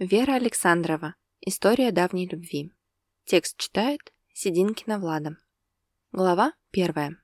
Вера Александрова. История давней любви. Текст читает Сидинкина Влада. Глава первая.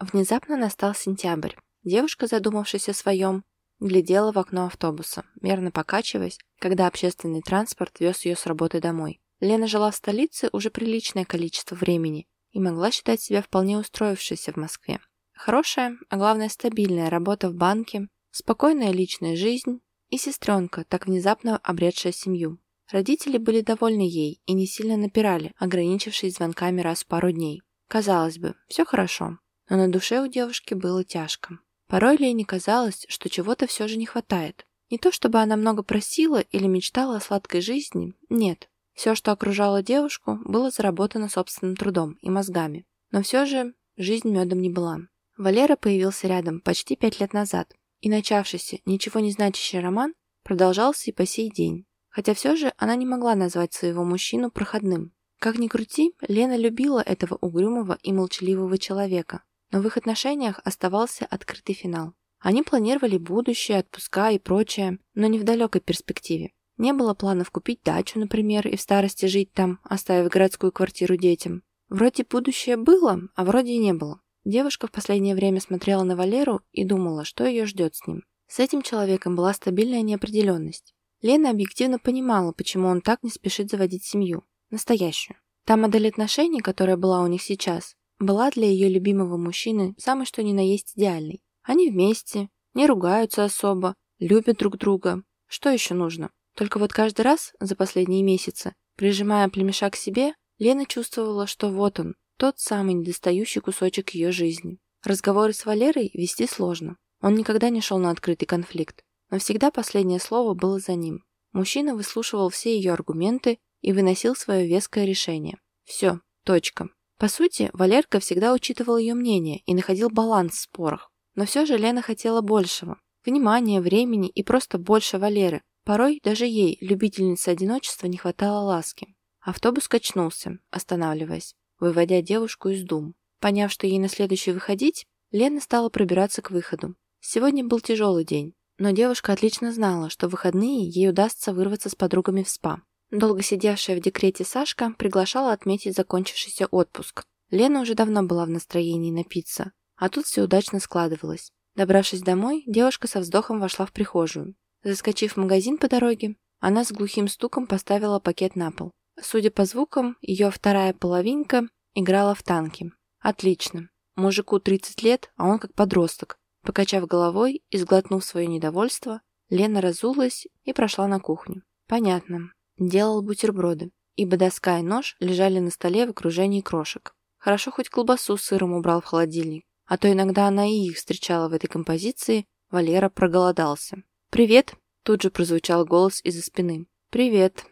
Внезапно настал сентябрь. Девушка, задумавшись о своем, глядела в окно автобуса, мерно покачиваясь, когда общественный транспорт вез ее с работы домой. Лена жила в столице уже приличное количество времени и могла считать себя вполне устроившейся в Москве. Хорошая, а главное стабильная работа в банке, спокойная личная жизнь и сестренка, так внезапно обретшая семью. Родители были довольны ей и не сильно напирали, ограничившись звонками раз в пару дней. Казалось бы, все хорошо, но на душе у девушки было тяжко. Порой Лене казалось, что чего-то все же не хватает. Не то чтобы она много просила или мечтала о сладкой жизни, нет. Все, что окружало девушку, было заработано собственным трудом и мозгами. Но все же жизнь медом не была. Валера появился рядом почти пять лет назад, и начавшийся, ничего не значащий роман продолжался и по сей день. Хотя все же она не могла назвать своего мужчину проходным. Как ни крути, Лена любила этого угрюмого и молчаливого человека. Но в их отношениях оставался открытый финал. Они планировали будущее, отпуска и прочее, но не в далекой перспективе. Не было планов купить дачу, например, и в старости жить там, оставив городскую квартиру детям. Вроде будущее было, а вроде и не было. Девушка в последнее время смотрела на Валеру и думала, что ее ждет с ним. С этим человеком была стабильная неопределенность. Лена объективно понимала, почему он так не спешит заводить семью. Настоящую. Та модель отношений, которая была у них сейчас, была для ее любимого мужчины самой что ни на есть идеальной. Они вместе, не ругаются особо, любят друг друга. Что еще нужно? Только вот каждый раз за последние месяцы, прижимая племеша к себе, Лена чувствовала, что вот он, тот самый недостающий кусочек ее жизни. Разговоры с Валерой вести сложно. Он никогда не шел на открытый конфликт. Но всегда последнее слово было за ним. Мужчина выслушивал все ее аргументы и выносил свое веское решение. Все, точка. По сути, Валерка всегда учитывал ее мнение и находил баланс в спорах. Но все же Лена хотела большего. Внимания, времени и просто больше Валеры. Порой даже ей, любительнице одиночества, не хватало ласки. Автобус качнулся, останавливаясь выводя девушку из дум. Поняв, что ей на следующий выходить, Лена стала пробираться к выходу. Сегодня был тяжелый день, но девушка отлично знала, что в выходные ей удастся вырваться с подругами в спа. Долго сидевшая в декрете Сашка приглашала отметить закончившийся отпуск. Лена уже давно была в настроении напиться, а тут все удачно складывалось. Добравшись домой, девушка со вздохом вошла в прихожую. Заскочив в магазин по дороге, она с глухим стуком поставила пакет на пол. Судя по звукам, ее вторая половинка играла в танки. Отлично. Мужику 30 лет, а он как подросток. Покачав головой и сглотнув свое недовольство, Лена разулась и прошла на кухню. Понятно. Делал бутерброды, ибо доска и нож лежали на столе в окружении крошек. Хорошо хоть колбасу с сыром убрал в холодильник, а то иногда она и их встречала в этой композиции, Валера проголодался. «Привет!» – тут же прозвучал голос из-за спины. «Привет!»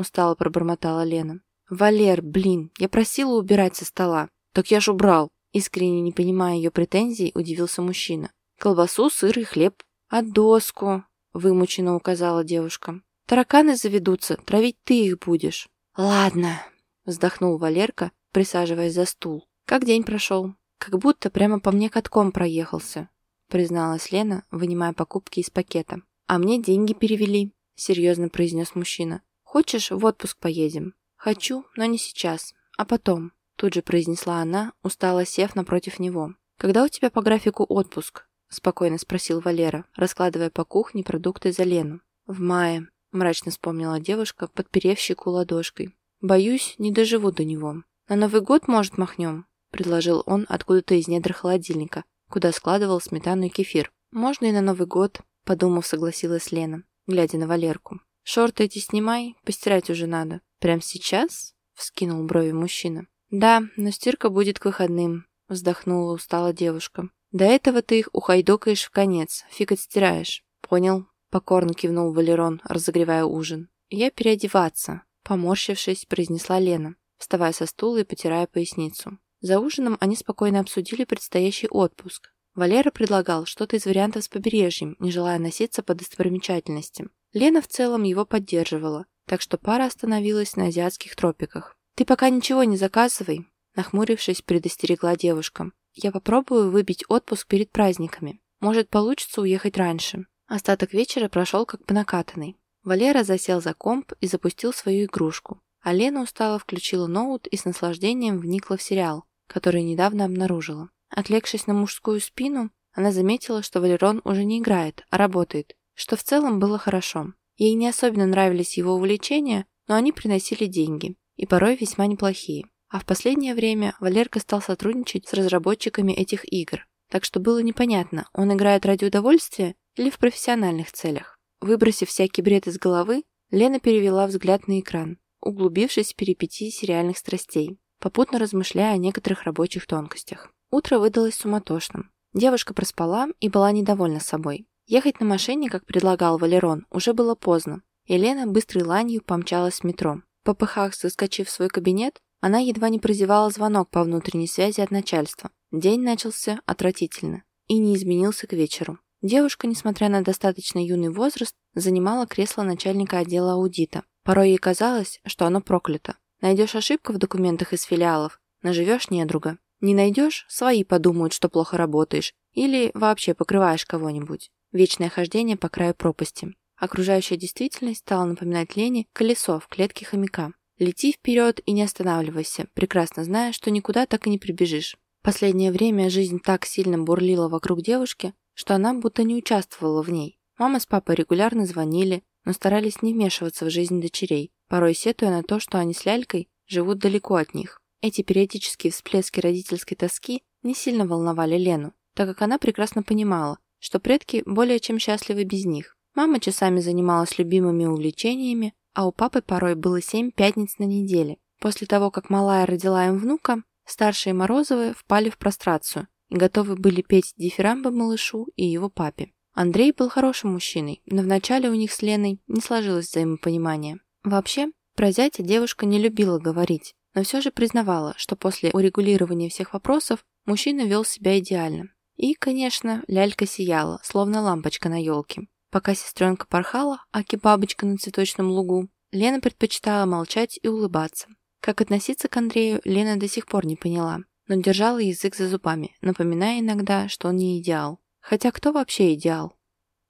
Устало пробормотала Лена. «Валер, блин, я просила убирать со стола». «Так я ж убрал». Искренне не понимая ее претензий, удивился мужчина. «Колбасу, сыр и хлеб». «А доску?» – вымученно указала девушка. «Тараканы заведутся, травить ты их будешь». «Ладно», – вздохнул Валерка, присаживаясь за стул. «Как день прошел?» «Как будто прямо по мне катком проехался», – призналась Лена, вынимая покупки из пакета. «А мне деньги перевели», – серьезно произнес мужчина. «Хочешь, в отпуск поедем?» «Хочу, но не сейчас, а потом», тут же произнесла она, устало сев напротив него. «Когда у тебя по графику отпуск?» спокойно спросил Валера, раскладывая по кухне продукты за Лену. «В мае», мрачно вспомнила девушка, подперев щеку ладошкой. «Боюсь, не доживу до него. На Новый год, может, махнем?» предложил он откуда-то из недр холодильника, куда складывал сметану и кефир. «Можно и на Новый год», подумав, согласилась Лена, глядя на Валерку. «Шорты эти снимай, постирать уже надо». «Прям сейчас?» — вскинул брови мужчина. «Да, но стирка будет к выходным», — вздохнула устала девушка. «До этого ты их ухайдокаешь в конец, фиг отстираешь». «Понял», — покорно кивнул Валерон, разогревая ужин. «Я переодеваться», — поморщившись, произнесла Лена, вставая со стула и потирая поясницу. За ужином они спокойно обсудили предстоящий отпуск. Валера предлагал что-то из вариантов с побережьем, не желая носиться по достопримечательностям. Лена в целом его поддерживала, так что пара остановилась на азиатских тропиках. «Ты пока ничего не заказывай», – нахмурившись, предостерегла девушка. «Я попробую выбить отпуск перед праздниками. Может, получится уехать раньше». Остаток вечера прошел как по накатанной. Валера засел за комп и запустил свою игрушку. А Лена устало включила ноут и с наслаждением вникла в сериал, который недавно обнаружила. Отвлекшись на мужскую спину, она заметила, что Валерон уже не играет, а работает, что в целом было хорошо. Ей не особенно нравились его увлечения, но они приносили деньги, и порой весьма неплохие. А в последнее время Валерка стал сотрудничать с разработчиками этих игр, так что было непонятно, он играет ради удовольствия или в профессиональных целях. Выбросив всякий бред из головы, Лена перевела взгляд на экран, углубившись в перипетии сериальных страстей, попутно размышляя о некоторых рабочих тонкостях. Утро выдалось суматошным. Девушка проспала и была недовольна собой. Ехать на машине, как предлагал Валерон, уже было поздно. Елена быстрой ланью помчалась в метро. Попыхах, заскочив в свой кабинет, она едва не прозевала звонок по внутренней связи от начальства. День начался отвратительно и не изменился к вечеру. Девушка, несмотря на достаточно юный возраст, занимала кресло начальника отдела аудита. Порой ей казалось, что оно проклято. Найдешь ошибку в документах из филиалов, наживешь недруга. Не найдешь, свои подумают, что плохо работаешь, или вообще покрываешь кого-нибудь. Вечное хождение по краю пропасти. Окружающая действительность стала напоминать Лене колесо в клетке хомяка. Лети вперед и не останавливайся, прекрасно зная, что никуда так и не прибежишь. Последнее время жизнь так сильно бурлила вокруг девушки, что она будто не участвовала в ней. Мама с папой регулярно звонили, но старались не вмешиваться в жизнь дочерей, порой сетуя на то, что они с Лялькой живут далеко от них. Эти периодические всплески родительской тоски не сильно волновали Лену, так как она прекрасно понимала, что предки более чем счастливы без них. Мама часами занималась любимыми увлечениями, а у папы порой было семь пятниц на неделе. После того, как малая родила им внука, старшие Морозовы впали в прострацию и готовы были петь дифирамбы малышу и его папе. Андрей был хорошим мужчиной, но вначале у них с Леной не сложилось взаимопонимание. Вообще, про зятя девушка не любила говорить, но все же признавала, что после урегулирования всех вопросов мужчина вел себя идеально. И, конечно, лялька сияла, словно лампочка на елке. Пока сестренка порхала, аки бабочка на цветочном лугу, Лена предпочитала молчать и улыбаться. Как относиться к Андрею, Лена до сих пор не поняла, но держала язык за зубами, напоминая иногда, что он не идеал. Хотя кто вообще идеал?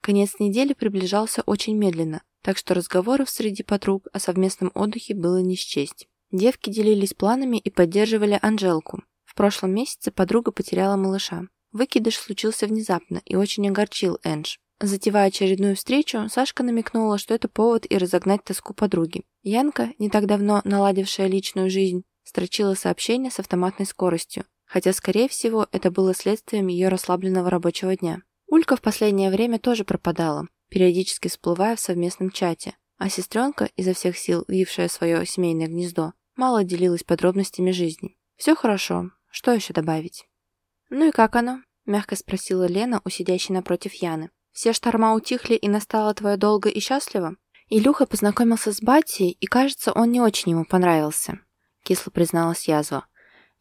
Конец недели приближался очень медленно, так что разговоров среди подруг о совместном отдыхе было не счесть. Девки делились планами и поддерживали Анжелку. В прошлом месяце подруга потеряла малыша. Выкидыш случился внезапно и очень огорчил Эндж. Затевая очередную встречу, Сашка намекнула, что это повод и разогнать тоску подруги. Янка, не так давно наладившая личную жизнь, строчила сообщения с автоматной скоростью, хотя, скорее всего, это было следствием ее расслабленного рабочего дня. Улька в последнее время тоже пропадала, периодически всплывая в совместном чате, а сестренка, изо всех сил вившая свое семейное гнездо, мало делилась подробностями жизни. «Все хорошо. Что еще добавить?» «Ну и как оно?» – мягко спросила Лена у сидящей напротив Яны. «Все шторма утихли и настало твое долго и счастливо?» Илюха познакомился с Батей, и, кажется, он не очень ему понравился, кисло призналась язва.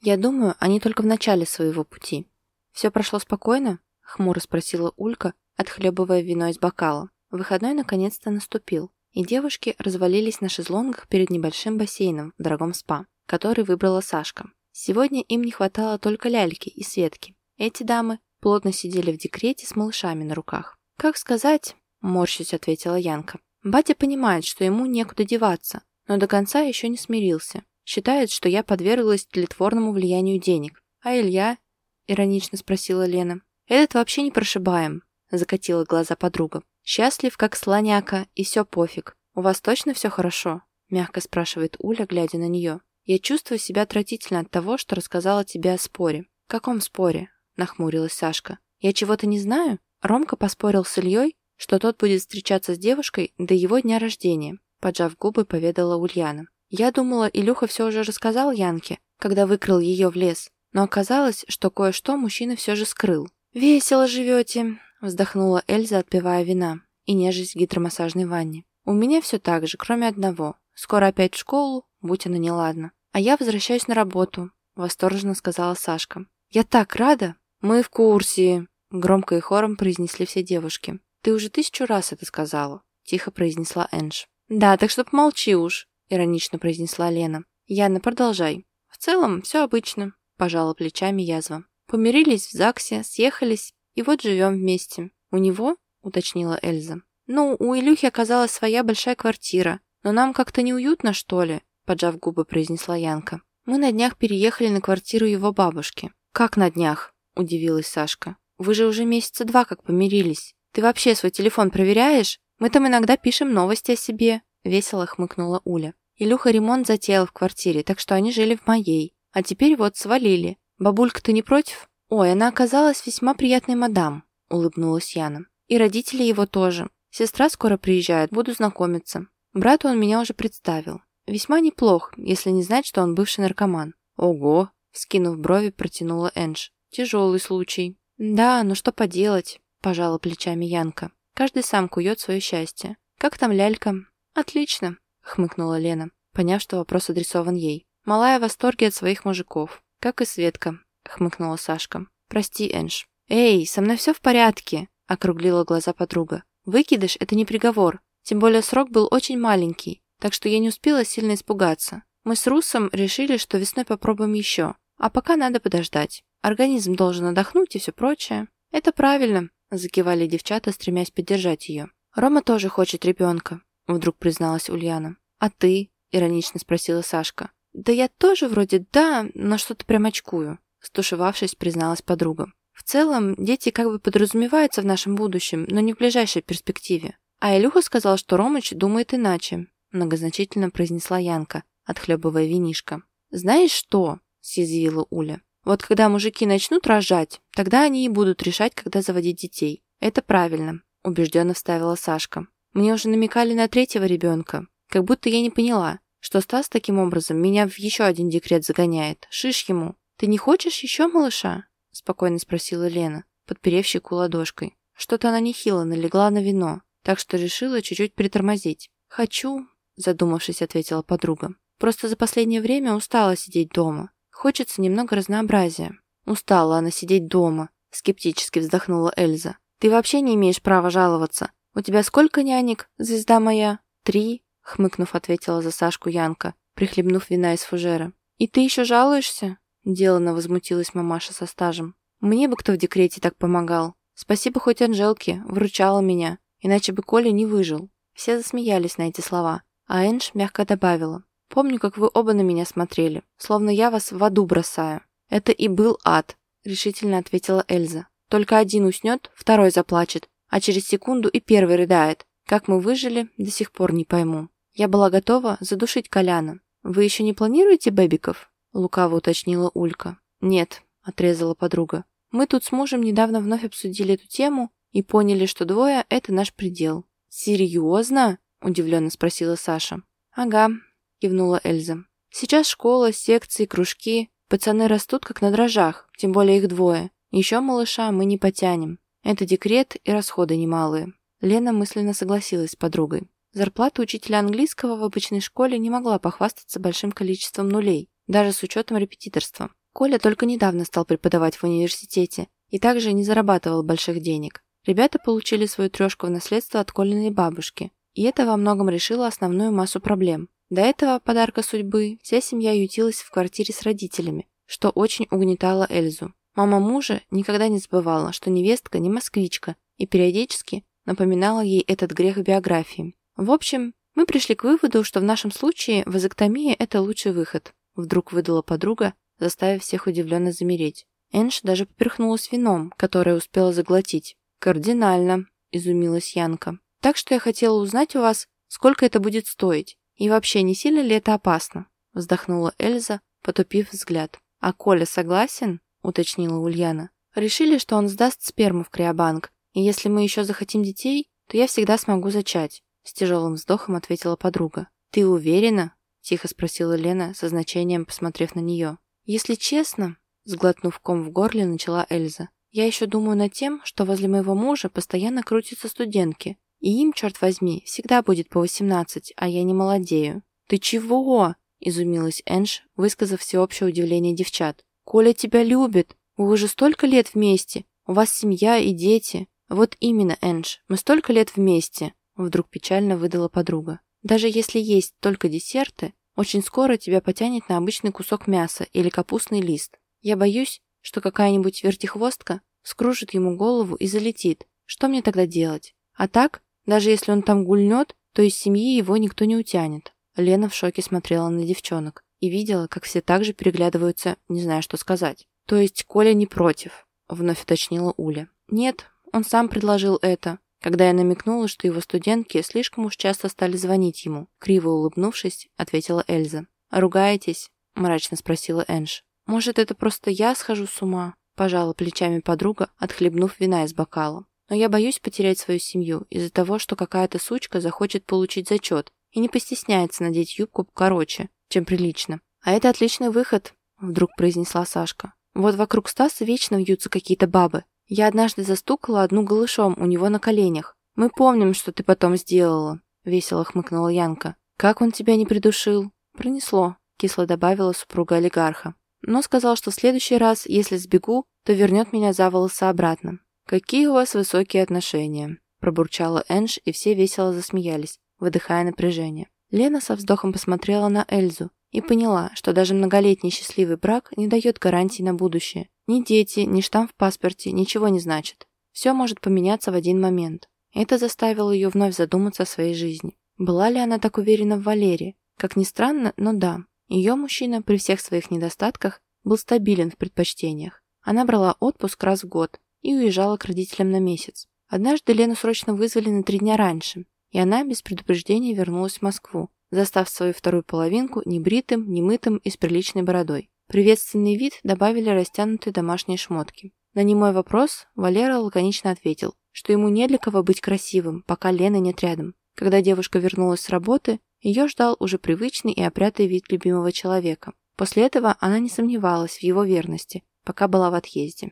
Я думаю, они только в начале своего пути. Все прошло спокойно? Хмуро спросила Улька, отхлебывая вино из бокала. Выходной наконец-то наступил и девушки развалились на шезлонгах перед небольшим бассейном в дорогом спа, который выбрала Сашка. Сегодня им не хватало только ляльки и Светки. Эти дамы плотно сидели в декрете с малышами на руках. «Как сказать?» – морщись ответила Янка. «Батя понимает, что ему некуда деваться, но до конца еще не смирился. Считает, что я подверглась тлетворному влиянию денег. А Илья?» – иронично спросила Лена. «Этот вообще не прошибаем», – закатила глаза подруга. Счастлив, как слоняка, и все пофиг. У вас точно все хорошо?» Мягко спрашивает Уля, глядя на нее. «Я чувствую себя отвратительно от того, что рассказала тебе о споре». «Каком споре?» Нахмурилась Сашка. «Я чего-то не знаю?» Ромка поспорил с Ильей, что тот будет встречаться с девушкой до его дня рождения. Поджав губы, поведала Ульяна. «Я думала, Илюха все уже рассказал Янке, когда выкрал ее в лес, но оказалось, что кое-что мужчина все же скрыл. «Весело живете», Вздохнула Эльза, отпивая вина и нежесть в гидромассажной ванне. «У меня все так же, кроме одного. Скоро опять в школу, будь она неладна. А я возвращаюсь на работу», — восторженно сказала Сашка. «Я так рада!» «Мы в курсе!» — громко и хором произнесли все девушки. «Ты уже тысячу раз это сказала», — тихо произнесла Эндж. «Да, так что помолчи уж», — иронично произнесла Лена. «Яна, продолжай». «В целом, все обычно», — пожала плечами язва. «Помирились в ЗАГСе, съехались, и вот живем вместе. У него, уточнила Эльза. Ну, у Илюхи оказалась своя большая квартира, но нам как-то неуютно, что ли?» Поджав губы, произнесла Янка. «Мы на днях переехали на квартиру его бабушки». «Как на днях?» – удивилась Сашка. «Вы же уже месяца два как помирились. Ты вообще свой телефон проверяешь? Мы там иногда пишем новости о себе», – весело хмыкнула Уля. Илюха ремонт затеял в квартире, так что они жили в моей. А теперь вот свалили. Бабулька, ты не против? Ой, она оказалась весьма приятной мадам, улыбнулась Яна. И родители его тоже. Сестра скоро приезжает, буду знакомиться. Брату он меня уже представил. Весьма неплох, если не знать, что он бывший наркоман. Ого, скинув брови, протянула Эндж. Тяжелый случай. Да, но что поделать, пожала плечами Янка. Каждый сам кует свое счастье. Как там лялька? Отлично, хмыкнула Лена, поняв, что вопрос адресован ей. Малая в восторге от своих мужиков. Как и Светка, хмыкнула Сашка. Прости, Энж. Эй, со мной все в порядке, округлила глаза подруга. Выкидыш – это не приговор. Тем более срок был очень маленький, так что я не успела сильно испугаться. Мы с Русом решили, что весной попробуем еще. А пока надо подождать. Организм должен отдохнуть и все прочее. Это правильно, закивали девчата, стремясь поддержать ее. Рома тоже хочет ребенка, вдруг призналась Ульяна. А ты? Иронично спросила Сашка. Да я тоже вроде да, но что-то прям очкую. Стушевавшись, призналась подруга. В целом, дети как бы подразумеваются в нашем будущем, но не в ближайшей перспективе. А Илюха сказал, что Ромыч думает иначе, многозначительно произнесла Янка, отхлебывая винишко. «Знаешь что?» – съязвила Уля. «Вот когда мужики начнут рожать, тогда они и будут решать, когда заводить детей. Это правильно», – убежденно вставила Сашка. «Мне уже намекали на третьего ребенка. Как будто я не поняла, что Стас таким образом меня в еще один декрет загоняет. Шиш ему. Ты не хочешь еще малыша?» – спокойно спросила Лена, подперев щеку ладошкой. Что-то она нехило налегла на вино, так что решила чуть-чуть притормозить. «Хочу», – задумавшись, ответила подруга. «Просто за последнее время устала сидеть дома. Хочется немного разнообразия». «Устала она сидеть дома», – скептически вздохнула Эльза. «Ты вообще не имеешь права жаловаться. У тебя сколько нянек, звезда моя?» «Три», – хмыкнув, ответила за Сашку Янка, прихлебнув вина из фужера. «И ты еще жалуешься?» Делано возмутилась мамаша со стажем. Мне бы кто в декрете так помогал. Спасибо хоть Анжелке, выручала меня, иначе бы Коля не выжил. Все засмеялись на эти слова, а Энж мягко добавила. Помню, как вы оба на меня смотрели, словно я вас в аду бросаю. Это и был ад, решительно ответила Эльза. Только один уснет, второй заплачет, а через секунду и первый рыдает. Как мы выжили, до сих пор не пойму. Я была готова задушить Коляна. Вы еще не планируете бэбиков? Лукаво уточнила Улька. «Нет», — отрезала подруга. «Мы тут с мужем недавно вновь обсудили эту тему и поняли, что двое — это наш предел». «Серьезно?» — удивленно спросила Саша. «Ага», — кивнула Эльза. «Сейчас школа, секции, кружки. Пацаны растут как на дрожжах, тем более их двое. Еще малыша мы не потянем. Это декрет и расходы немалые». Лена мысленно согласилась с подругой. Зарплата учителя английского в обычной школе не могла похвастаться большим количеством нулей даже с учетом репетиторства. Коля только недавно стал преподавать в университете и также не зарабатывал больших денег. Ребята получили свою трешку в наследство от Колиной бабушки, и это во многом решило основную массу проблем. До этого подарка судьбы вся семья ютилась в квартире с родителями, что очень угнетало Эльзу. Мама мужа никогда не забывала, что невестка не москвичка, и периодически напоминала ей этот грех в биографии. В общем, мы пришли к выводу, что в нашем случае вазоктомия – это лучший выход. Вдруг выдала подруга, заставив всех удивленно замереть. Энж даже поперхнулась вином, которое успела заглотить. «Кардинально», – изумилась Янка. «Так что я хотела узнать у вас, сколько это будет стоить. И вообще, не сильно ли это опасно?» – вздохнула Эльза, потупив взгляд. «А Коля согласен?» – уточнила Ульяна. «Решили, что он сдаст сперму в криобанк, и если мы еще захотим детей, то я всегда смогу зачать», – с тяжелым вздохом ответила подруга. «Ты уверена?» — тихо спросила Лена, со значением посмотрев на нее. «Если честно...» — сглотнув ком в горле, начала Эльза. «Я еще думаю над тем, что возле моего мужа постоянно крутятся студентки, и им, черт возьми, всегда будет по восемнадцать, а я не молодею». «Ты чего?» — изумилась Энж, высказав всеобщее удивление девчат. «Коля тебя любит. Вы уже столько лет вместе. У вас семья и дети». «Вот именно, Энж, мы столько лет вместе», — вдруг печально выдала подруга. Даже если есть только десерты, очень скоро тебя потянет на обычный кусок мяса или капустный лист. Я боюсь, что какая-нибудь вертихвостка скружит ему голову и залетит. Что мне тогда делать? А так, Даже если он там гульнет, то из семьи его никто не утянет. Лена в шоке смотрела на девчонок и видела, как все так же переглядываются, не зная, что сказать. «То есть Коля не против?» — вновь уточнила Уля. «Нет, он сам предложил это, когда я намекнула, что его студентки слишком уж часто стали звонить ему. Криво улыбнувшись, ответила Эльза. «Ругаетесь?» — мрачно спросила Энж. «Может, это просто я схожу с ума?» — пожала плечами подруга, отхлебнув вина из бокала. «Но я боюсь потерять свою семью из-за того, что какая-то сучка захочет получить зачет и не постесняется надеть юбку короче, чем прилично. А это отличный выход», — вдруг произнесла Сашка. «Вот вокруг Стаса вечно вьются какие-то бабы. Я однажды застукала одну голышом у него на коленях. Мы помним, что ты потом сделала», — весело хмыкнула Янка. «Как он тебя не придушил?» «Пронесло», — кисло добавила супруга олигарха. «Но сказал, что в следующий раз, если сбегу, то вернет меня за волосы обратно». «Какие у вас высокие отношения», — пробурчала Энж, и все весело засмеялись, выдыхая напряжение. Лена со вздохом посмотрела на Эльзу и поняла, что даже многолетний счастливый брак не дает гарантий на будущее. Ни дети, ни штамп в паспорте ничего не значит. Все может поменяться в один момент. Это заставило ее вновь задуматься о своей жизни. Была ли она так уверена в Валере? Как ни странно, но да. Ее мужчина при всех своих недостатках был стабилен в предпочтениях. Она брала отпуск раз в год и уезжала к родителям на месяц. Однажды Лену срочно вызвали на три дня раньше, и она без предупреждения вернулась в Москву, застав свою вторую половинку небритым, немытым и с приличной бородой. Приветственный вид добавили растянутые домашние шмотки. На немой вопрос Валера лаконично ответил, что ему не для кого быть красивым, пока Лена нет рядом. Когда девушка вернулась с работы, ее ждал уже привычный и опрятый вид любимого человека. После этого она не сомневалась в его верности, пока была в отъезде.